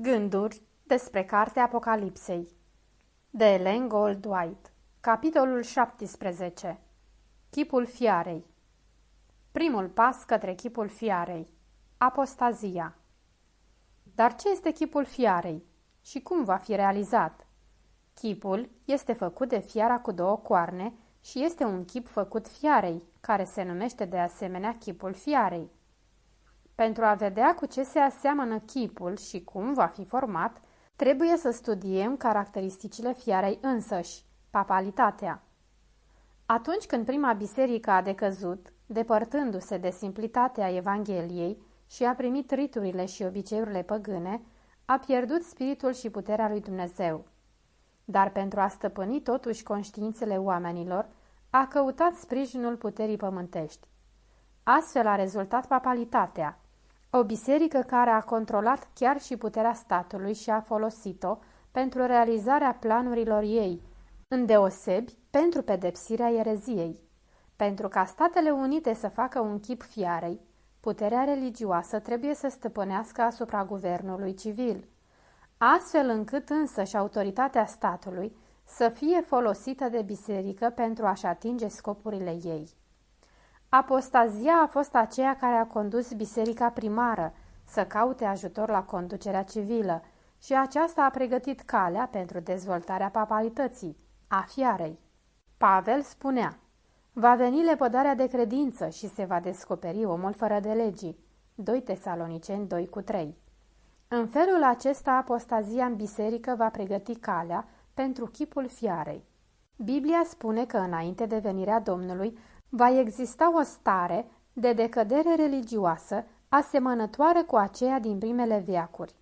Gânduri despre Cartea Apocalipsei de Ellen Goldwhite Capitolul 17 Chipul fiarei Primul pas către chipul fiarei Apostazia Dar ce este chipul fiarei și cum va fi realizat? Chipul este făcut de fiara cu două coarne și este un chip făcut fiarei, care se numește de asemenea chipul fiarei. Pentru a vedea cu ce se aseamănă chipul și cum va fi format, trebuie să studiem caracteristicile fiarei însăși, papalitatea. Atunci când prima biserică a decăzut, depărtându-se de simplitatea Evangheliei și a primit riturile și obiceiurile păgâne, a pierdut spiritul și puterea lui Dumnezeu. Dar pentru a stăpâni totuși conștiințele oamenilor, a căutat sprijinul puterii pământești. Astfel a rezultat papalitatea, o biserică care a controlat chiar și puterea statului și a folosit-o pentru realizarea planurilor ei, îndeosebi pentru pedepsirea ereziei. Pentru ca Statele Unite să facă un chip fiarei, puterea religioasă trebuie să stăpânească asupra guvernului civil, astfel încât însă și autoritatea statului să fie folosită de biserică pentru a-și atinge scopurile ei. Apostazia a fost aceea care a condus biserica primară să caute ajutor la conducerea civilă și aceasta a pregătit calea pentru dezvoltarea papalității, a fiarei. Pavel spunea, va veni lepădarea de credință și se va descoperi omul fără de legii. 2 Tesaloniceni 2 cu 3 În felul acesta, apostazia în biserică va pregăti calea pentru chipul fiarei. Biblia spune că înainte de venirea Domnului va exista o stare de decădere religioasă asemănătoare cu aceea din primele veacuri.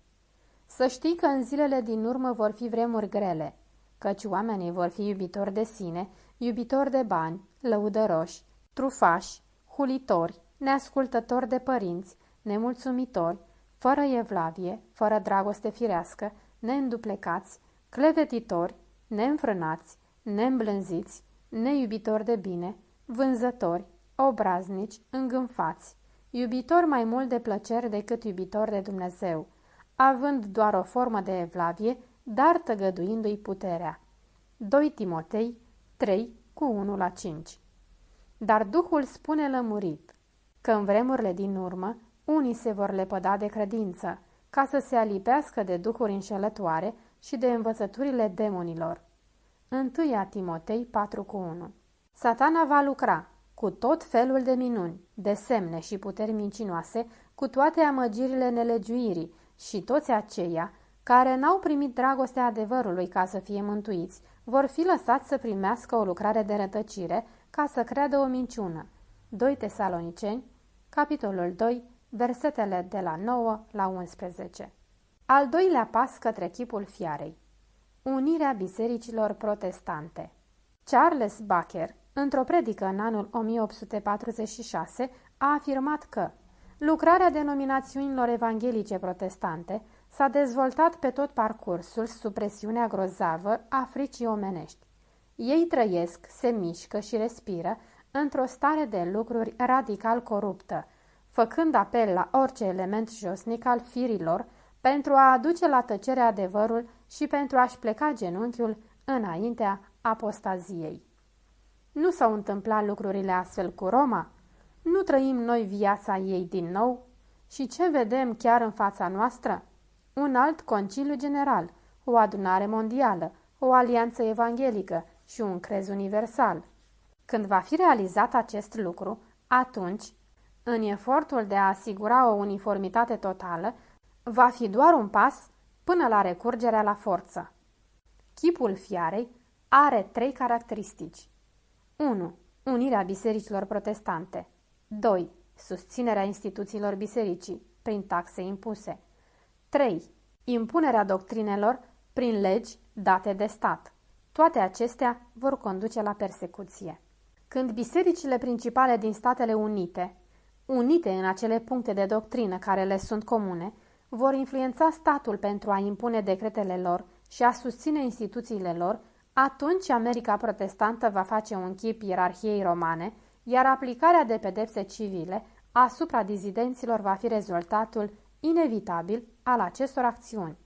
Să știi că în zilele din urmă vor fi vremuri grele, căci oamenii vor fi iubitori de sine, iubitori de bani, lăudăroși, trufași, hulitori, neascultători de părinți, nemulțumitori, fără evlavie, fără dragoste firească, neînduplecați, clevetitori, neînfrânați, neîmblânziți, neiubitori de bine, vânzători, obraznici, îngânfați, iubitori mai mult de plăceri decât iubitori de Dumnezeu, având doar o formă de evlavie, dar tăgăduindu-i puterea. 2 Timotei 3 cu 1 la 5 Dar Duhul spune lămurit că în vremurile din urmă unii se vor lepăda de credință, ca să se alipească de duhuri înșelătoare și de învățăturile demonilor. 1 Timotei 4 cu 1 Satana va lucra cu tot felul de minuni, de semne și puteri mincinoase, cu toate amăgirile nelegiuirii și toți aceia care n-au primit dragostea adevărului ca să fie mântuiți, vor fi lăsați să primească o lucrare de rătăcire ca să creadă o minciună. 2 Tesaloniceni, capitolul 2, versetele de la 9 la 11. Al doilea pas către chipul fiarei. Unirea bisericilor protestante. Charles Bacher într-o predică în anul 1846, a afirmat că lucrarea denominațiunilor evanghelice protestante s-a dezvoltat pe tot parcursul sub presiunea grozavă a fricii omenești. Ei trăiesc, se mișcă și respiră într-o stare de lucruri radical coruptă, făcând apel la orice element josnic al firilor pentru a aduce la tăcere adevărul și pentru a-și pleca genunchiul înaintea apostaziei. Nu s-au întâmplat lucrurile astfel cu Roma? Nu trăim noi viața ei din nou? Și ce vedem chiar în fața noastră? Un alt conciliu general, o adunare mondială, o alianță evanghelică și un crez universal. Când va fi realizat acest lucru, atunci, în efortul de a asigura o uniformitate totală, va fi doar un pas până la recurgerea la forță. Chipul fiarei are trei caracteristici. 1. Unirea bisericilor protestante 2. Susținerea instituțiilor bisericii prin taxe impuse 3. Impunerea doctrinelor prin legi date de stat. Toate acestea vor conduce la persecuție. Când bisericile principale din Statele Unite, unite în acele puncte de doctrină care le sunt comune, vor influența statul pentru a impune decretele lor și a susține instituțiile lor, atunci America protestantă va face un chip ierarhiei romane, iar aplicarea de pedepse civile asupra dizidenților va fi rezultatul inevitabil al acestor acțiuni.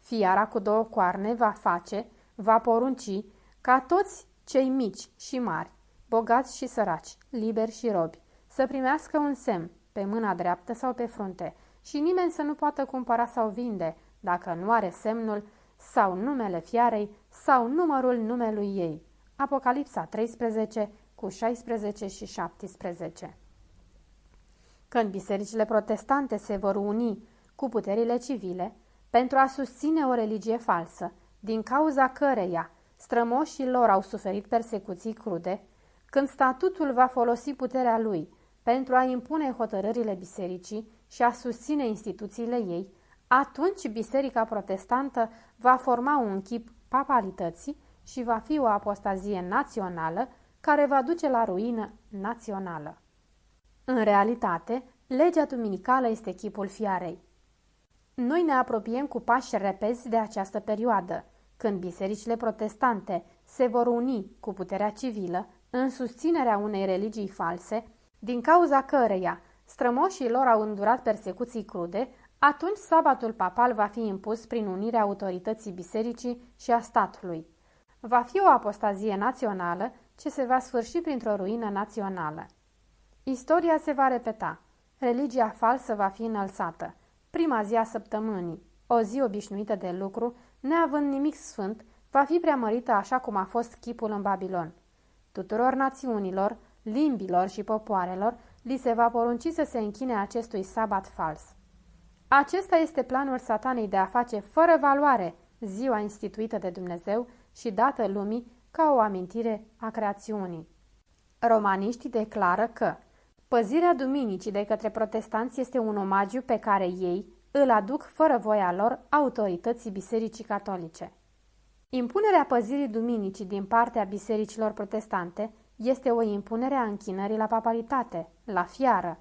fiara cu două coarne va face, va porunci, ca toți cei mici și mari, bogați și săraci, liberi și robi, să primească un semn pe mâna dreaptă sau pe frunte și nimeni să nu poată cumpăra sau vinde dacă nu are semnul sau numele fiarei sau numărul numelui ei. Apocalipsa 13 cu 16 și 17 Când bisericile protestante se vor uni cu puterile civile pentru a susține o religie falsă, din cauza căreia strămoșii lor au suferit persecuții crude, când statutul va folosi puterea lui pentru a impune hotărârile bisericii și a susține instituțiile ei, atunci Biserica Protestantă va forma un chip papalității și va fi o apostazie națională care va duce la ruină națională. În realitate, legea duminicală este chipul fiarei. Noi ne apropiem cu pași repezi de această perioadă, când bisericile protestante se vor uni cu puterea civilă în susținerea unei religii false, din cauza căreia strămoșii lor au îndurat persecuții crude, atunci sabatul papal va fi impus prin unirea autorității bisericii și a statului. Va fi o apostazie națională ce se va sfârși printr-o ruină națională. Istoria se va repeta. Religia falsă va fi înălțată. Prima zi a săptămânii, o zi obișnuită de lucru, neavând nimic sfânt, va fi preamărită așa cum a fost chipul în Babilon. Tuturor națiunilor, limbilor și popoarelor li se va porunci să se închine acestui sabat fals. Acesta este planul satanei de a face fără valoare ziua instituită de Dumnezeu și dată lumii ca o amintire a creațiunii. Romaniștii declară că păzirea duminicii de către protestanți este un omagiu pe care ei îl aduc fără voia lor autorității Bisericii Catolice. Impunerea păzirii duminicii din partea bisericilor protestante este o impunere a închinării la papalitate, la fiară,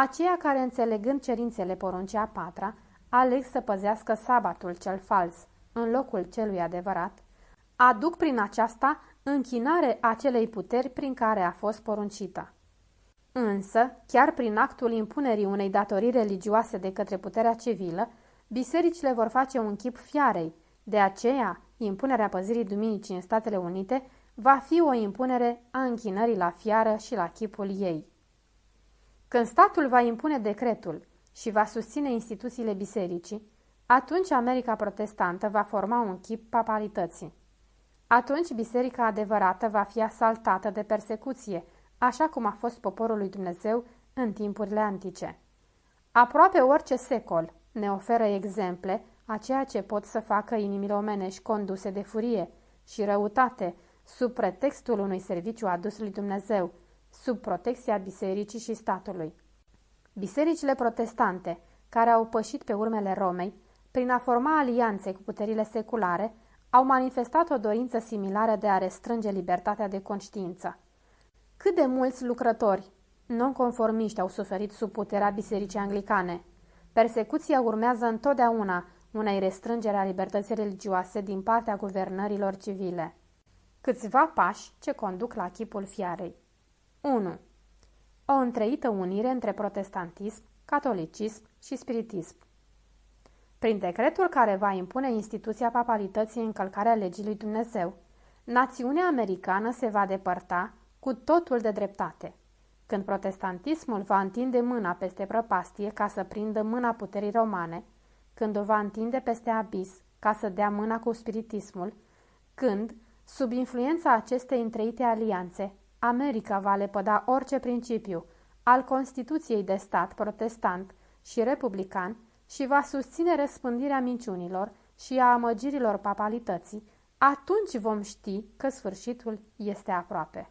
aceia care, înțelegând cerințele poruncii a patra, aleg să păzească sabatul cel fals în locul celui adevărat, aduc prin aceasta închinare acelei puteri prin care a fost poruncită. Însă, chiar prin actul impunerii unei datorii religioase de către puterea civilă, bisericile vor face un chip fiarei, de aceea impunerea păzirii duminicii în Statele Unite va fi o impunere a închinării la fiară și la chipul ei. Când statul va impune decretul și va susține instituțiile bisericii, atunci America protestantă va forma un chip papalității. Atunci biserica adevărată va fi asaltată de persecuție, așa cum a fost poporul lui Dumnezeu în timpurile antice. Aproape orice secol ne oferă exemple a ceea ce pot să facă inimile omenești conduse de furie și răutate sub pretextul unui serviciu adus lui Dumnezeu, sub protecția bisericii și statului. Bisericile protestante, care au pășit pe urmele Romei, prin a forma alianțe cu puterile seculare, au manifestat o dorință similară de a restrânge libertatea de conștiință. Cât de mulți lucrători nonconformiști au suferit sub puterea bisericii anglicane? Persecuția urmează întotdeauna unei restrângeri a libertății religioase din partea guvernărilor civile. Câțiva pași ce conduc la chipul fiarei. 1. O întreită unire între protestantism, catolicism și spiritism. Prin decretul care va impune instituția papalității încălcarea legii lui Dumnezeu, națiunea americană se va depărta cu totul de dreptate. Când protestantismul va întinde mâna peste prăpastie ca să prindă mâna puterii romane, când o va întinde peste abis ca să dea mâna cu spiritismul, când, sub influența acestei întreite alianțe, America va lepăda orice principiu al Constituției de stat protestant și republican și va susține răspândirea minciunilor și a amăgirilor papalității, atunci vom ști că sfârșitul este aproape.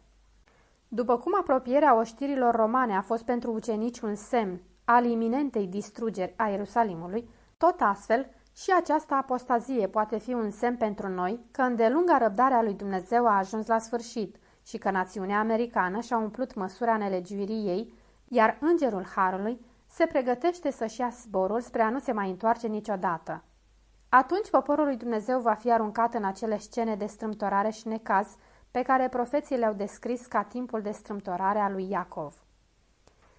După cum apropierea oștirilor romane a fost pentru ucenici un semn al iminentei distrugeri a Ierusalimului, tot astfel și această apostazie poate fi un semn pentru noi că îndelunga răbdarea lui Dumnezeu a ajuns la sfârșit și că națiunea americană și-a umplut măsura nelegiuirii ei, iar îngerul Harului se pregătește să-și ia zborul spre a nu se mai întoarce niciodată. Atunci poporul lui Dumnezeu va fi aruncat în acele scene de strâmtorare și necaz pe care profeții le-au descris ca timpul de strâmtorare a lui Iacov.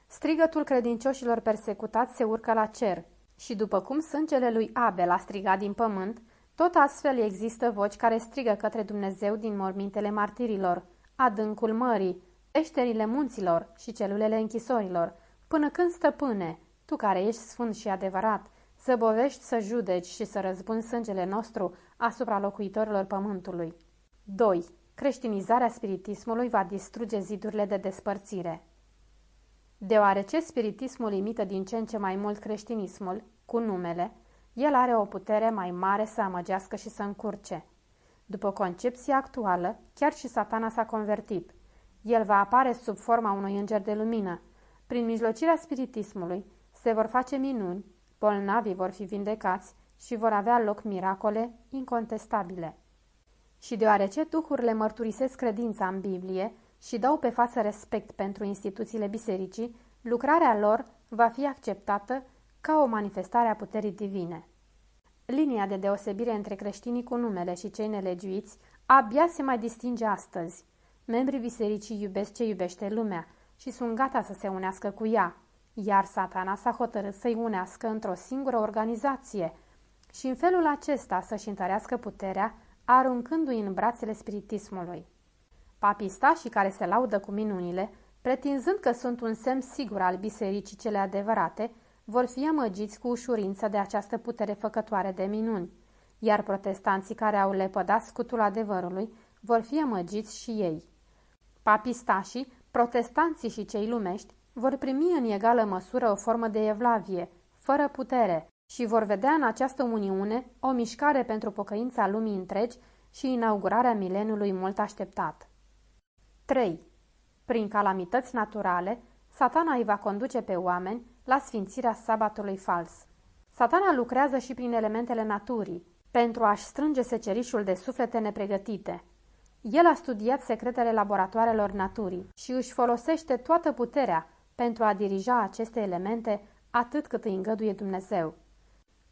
Strigătul credincioșilor persecutați se urcă la cer și după cum sângele lui Abel a strigat din pământ, Tot astfel există voci care strigă către Dumnezeu din mormintele martirilor, adâncul mării, peșterile munților și celulele închisorilor, până când, stăpâne, tu care ești sfânt și adevărat, să bovești, să judeci și să răzbuni sângele nostru asupra locuitorilor pământului. 2. Creștinizarea spiritismului va distruge zidurile de despărțire. Deoarece spiritismul imită din ce în ce mai mult creștinismul, cu numele, el are o putere mai mare să amăgească și să încurce. După concepția actuală, chiar și satana s-a convertit. El va apare sub forma unui înger de lumină. Prin mijlocirea spiritismului se vor face minuni, bolnavii vor fi vindecați și vor avea loc miracole incontestabile. Și deoarece duhurile mărturisesc credința în Biblie și dau pe față respect pentru instituțiile bisericii, lucrarea lor va fi acceptată ca o manifestare a puterii divine. Linia de deosebire între creștinii cu numele și cei nelegiuiți abia se mai distinge astăzi. Membrii bisericii iubesc ce iubește lumea și sunt gata să se unească cu ea, iar satana s-a hotărât să-i unească într-o singură organizație și în felul acesta să-și întărească puterea, aruncându-i în brațele spiritismului. Papistașii care se laudă cu minunile, pretinzând că sunt un semn sigur al bisericii cele adevărate, vor fi amăgiți cu ușurință de această putere făcătoare de minuni, iar protestanții care au lepădat scutul adevărului vor fi amăgiți și ei. Papistașii, protestanții și cei lumești vor primi în egală măsură o formă de evlavie, fără putere, și vor vedea în această uniune o mișcare pentru pocăința lumii întregi și inaugurarea mileniului mult așteptat. 3. Prin calamități naturale, satana îi va conduce pe oameni la sfințirea sabatului fals. Satana lucrează și prin elementele naturii, pentru a-și strânge secerișul de suflete nepregătite. El a studiat secretele laboratoarelor naturii și își folosește toată puterea pentru a dirija aceste elemente atât cât îi îngăduie Dumnezeu.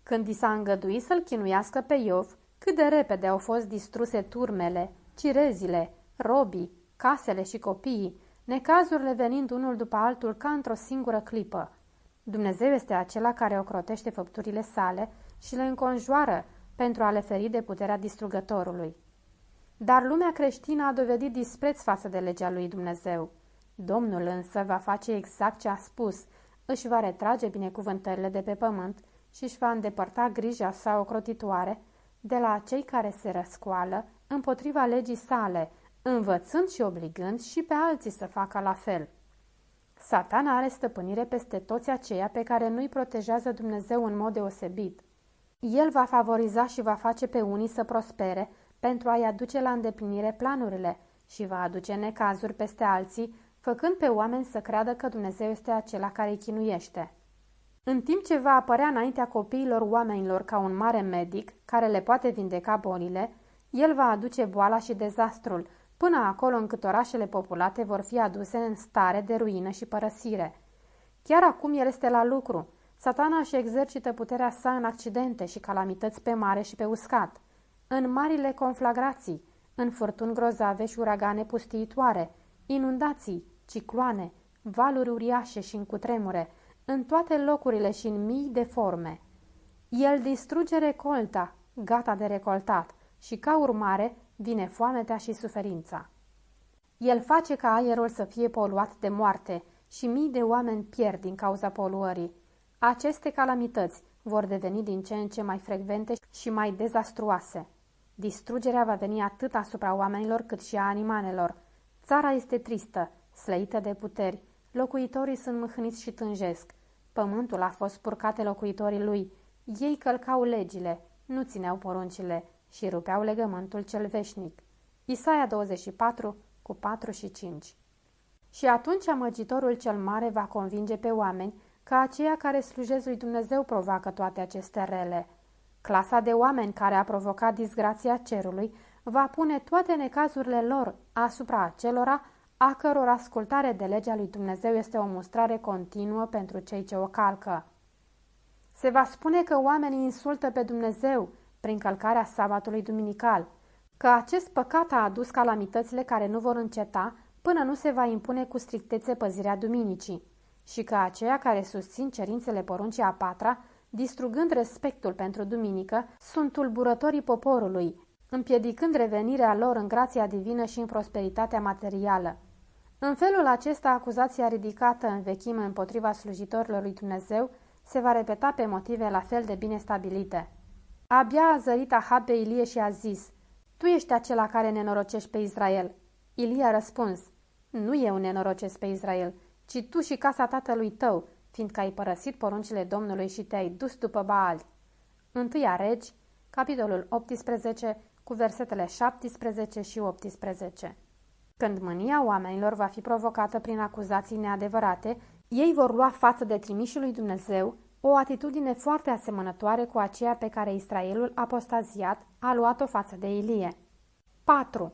Când i s-a îngăduit să-l chinuiască pe Iov, cât de repede au fost distruse turmele, cirezile, robii, casele și copiii, necazurile venind unul după altul ca într-o singură clipă. Dumnezeu este acela care ocrotește făpturile sale și le înconjoară pentru a le feri de puterea distrugătorului. Dar lumea creștină a dovedit dispreț față de legea lui Dumnezeu. Domnul însă va face exact ce a spus, își va retrage binecuvântările de pe pământ și își va îndepărta grija sa ocrotitoare de la cei care se răscoală împotriva legii sale, învățând și obligând și pe alții să facă la fel. Satana are stăpânire peste toți aceia pe care nu-i protejează Dumnezeu în mod deosebit. El va favoriza și va face pe unii să prospere pentru a-i aduce la îndeplinire planurile și va aduce necazuri peste alții, făcând pe oameni să creadă că Dumnezeu este acela care îi chinuiește. În timp ce va apărea înaintea copiilor oamenilor ca un mare medic care le poate vindeca bolile, el va aduce boala și dezastrul, până acolo încât orașele populate vor fi aduse în stare de ruină și părăsire. Chiar acum el este la lucru. Satana își exercită puterea sa în accidente și calamități pe mare și pe uscat, în marile conflagrații, în furtuni grozave și uragane pustiitoare, inundații, cicloane, valuri uriașe și în cutremure, în toate locurile și în mii de forme. El distruge recolta, gata de recoltat, și ca urmare vine foametea și suferința. El face ca aerul să fie poluat de moarte și mii de oameni pierd din cauza poluării. Aceste calamități vor deveni din ce în ce mai frecvente și mai dezastruoase. Distrugerea va veni atât asupra oamenilor cât și a animalelor. Țara este tristă, slăită de puteri, locuitorii sunt mâhniți și tânjesc. Pământul a fost purcate locuitorii lui. Ei călcau legile, nu țineau poruncile și rupeau legământul cel veșnic. Isaia 24 cu 4 și 5 Și atunci amăgitorul cel mare va convinge pe oameni că aceia care slujesc lui Dumnezeu provoacă toate aceste rele. Clasa de oameni care a provocat disgrația cerului va pune toate necazurile lor asupra acelora a căror ascultare de legea lui Dumnezeu este o mustrare continuă pentru cei ce o calcă. Se va spune că oamenii insultă pe Dumnezeu prin călcarea sabatului duminical, că acest păcat a adus calamitățile care nu vor înceta până nu se va impune cu strictețe păzirea duminicii și că aceia care susțin cerințele poruncii a patra distrugând respectul pentru duminică, sunt tulburătorii poporului, împiedicând revenirea lor în grația divină și în prosperitatea materială. În felul acesta, acuzația ridicată în vechime împotriva slujitorilor lui Dumnezeu se va repeta pe motive la fel de bine stabilite. Abia a zărit Ahab pe Ilie și a zis, Tu ești acela care nenorocești pe Israel. Ilie a răspuns, Nu eu nenorocesc pe Israel, ci tu și casa tatălui tău, fiindcă ai părăsit poruncile Domnului și te-ai dus după Baali. Întâia regi, capitolul 18, cu versetele 17 și 18. Când mânia oamenilor va fi provocată prin acuzații neadevărate, ei vor lua față de trimișul lui Dumnezeu o atitudine foarte asemănătoare cu aceea pe care Israelul apostaziat a luat-o față de Ilie. 4.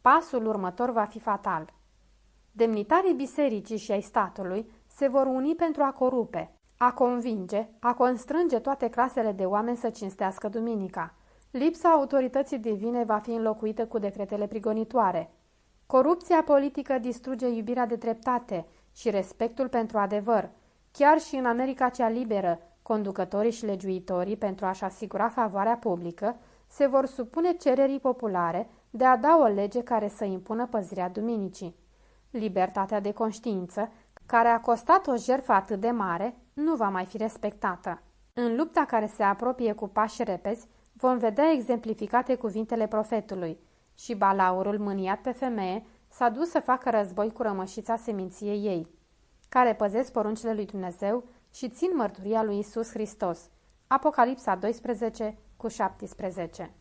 Pasul următor va fi fatal. Demnitarii bisericii și ai statului se vor uni pentru a corupe, a convinge, a constrânge toate clasele de oameni să cinstească duminica. Lipsa autorității divine va fi înlocuită cu decretele prigonitoare. Corupția politică distruge iubirea de dreptate și respectul pentru adevăr. Chiar și în America cea liberă, conducătorii și legiuitorii, pentru a-și asigura favoarea publică, se vor supune cererii populare de a da o lege care să impună păzirea duminicii. Libertatea de conștiință, care a costat o jertfă atât de mare, nu va mai fi respectată. În lupta care se apropie cu pași repezi, vom vedea exemplificate cuvintele profetului și balaurul mâniat pe femeie s-a dus să facă război cu rămășița seminției ei, care păzesc poruncile lui Dumnezeu și țin mărturia lui Isus Hristos. Apocalipsa 12 cu 17